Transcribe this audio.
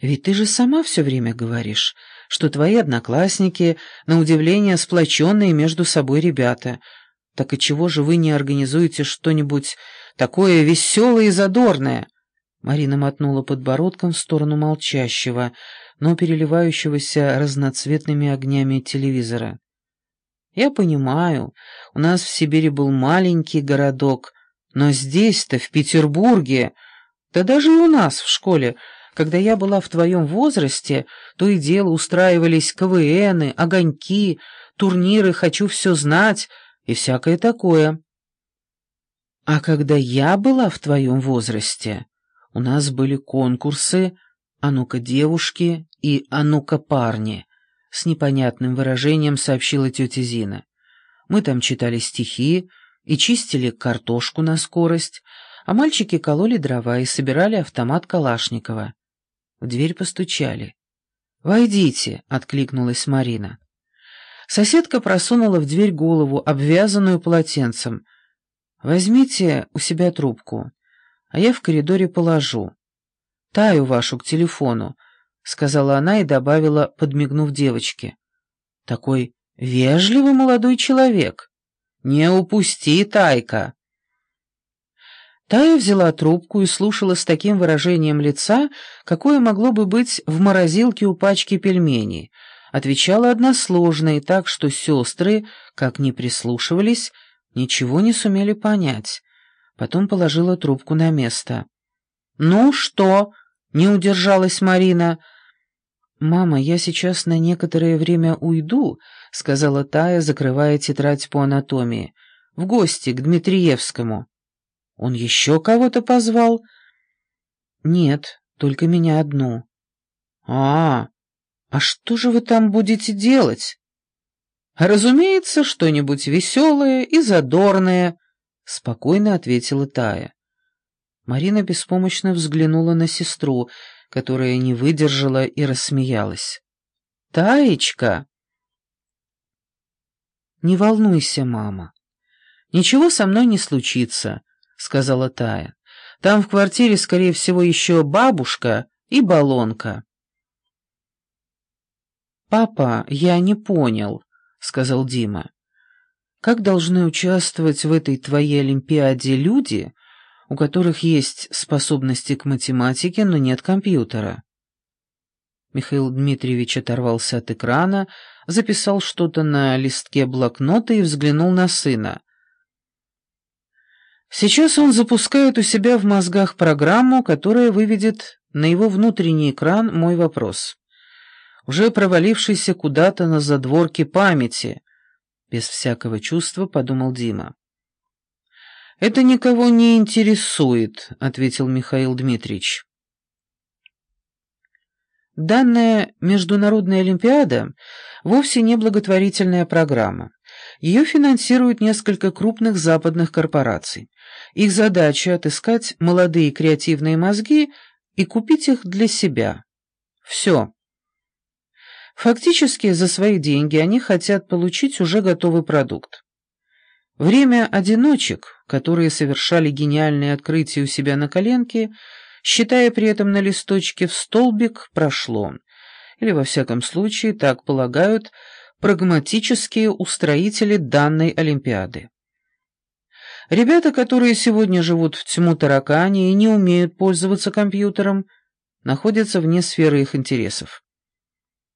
Ведь ты же сама все время говоришь, что твои одноклассники, на удивление, сплоченные между собой ребята. Так и чего же вы не организуете что-нибудь такое веселое и задорное?» Марина мотнула подбородком в сторону молчащего, но переливающегося разноцветными огнями телевизора. «Я понимаю, у нас в Сибири был маленький городок, но здесь-то, в Петербурге, да даже и у нас в школе, когда я была в твоем возрасте, то и дело устраивались КВНы, огоньки, турниры «Хочу все знать» и всякое такое. А когда я была в твоем возрасте, у нас были конкурсы «А ну-ка, девушки» и «А ну-ка, парни», с непонятным выражением сообщила тетя Зина. Мы там читали стихи и чистили картошку на скорость, а мальчики кололи дрова и собирали автомат Калашникова. В дверь постучали. «Войдите», — откликнулась Марина. Соседка просунула в дверь голову, обвязанную полотенцем. «Возьмите у себя трубку, а я в коридоре положу. Таю вашу к телефону», — сказала она и добавила, подмигнув девочке. «Такой вежливый молодой человек. Не упусти, Тайка». Тая взяла трубку и слушала с таким выражением лица, какое могло бы быть в морозилке у пачки пельменей. Отвечала односложно и так, что сестры, как ни прислушивались, ничего не сумели понять. Потом положила трубку на место. «Ну что?» — не удержалась Марина. «Мама, я сейчас на некоторое время уйду», — сказала Тая, закрывая тетрадь по анатомии. «В гости к Дмитриевскому». Он еще кого-то позвал? Нет, только меня одну. А, а что же вы там будете делать? Разумеется, что-нибудь веселое и задорное, спокойно ответила Тая. Марина беспомощно взглянула на сестру, которая не выдержала и рассмеялась. «Таечка!» «Не волнуйся, мама. Ничего со мной не случится. — сказала Тая. «Там в квартире, скорее всего, еще бабушка и баллонка». «Папа, я не понял», — сказал Дима. «Как должны участвовать в этой твоей Олимпиаде люди, у которых есть способности к математике, но нет компьютера?» Михаил Дмитриевич оторвался от экрана, записал что-то на листке блокнота и взглянул на сына. Сейчас он запускает у себя в мозгах программу, которая выведет на его внутренний экран мой вопрос. Уже провалившийся куда-то на задворке памяти. Без всякого чувства подумал Дима. «Это никого не интересует», — ответил Михаил Дмитриевич. Данная Международная Олимпиада вовсе не благотворительная программа. Ее финансируют несколько крупных западных корпораций. Их задача — отыскать молодые креативные мозги и купить их для себя. Все. Фактически за свои деньги они хотят получить уже готовый продукт. Время одиночек, которые совершали гениальные открытия у себя на коленке, считая при этом на листочке в столбик, прошло. Или, во всяком случае, так полагают прагматические устроители данной Олимпиады. Ребята, которые сегодня живут в тьму таракани и не умеют пользоваться компьютером, находятся вне сферы их интересов.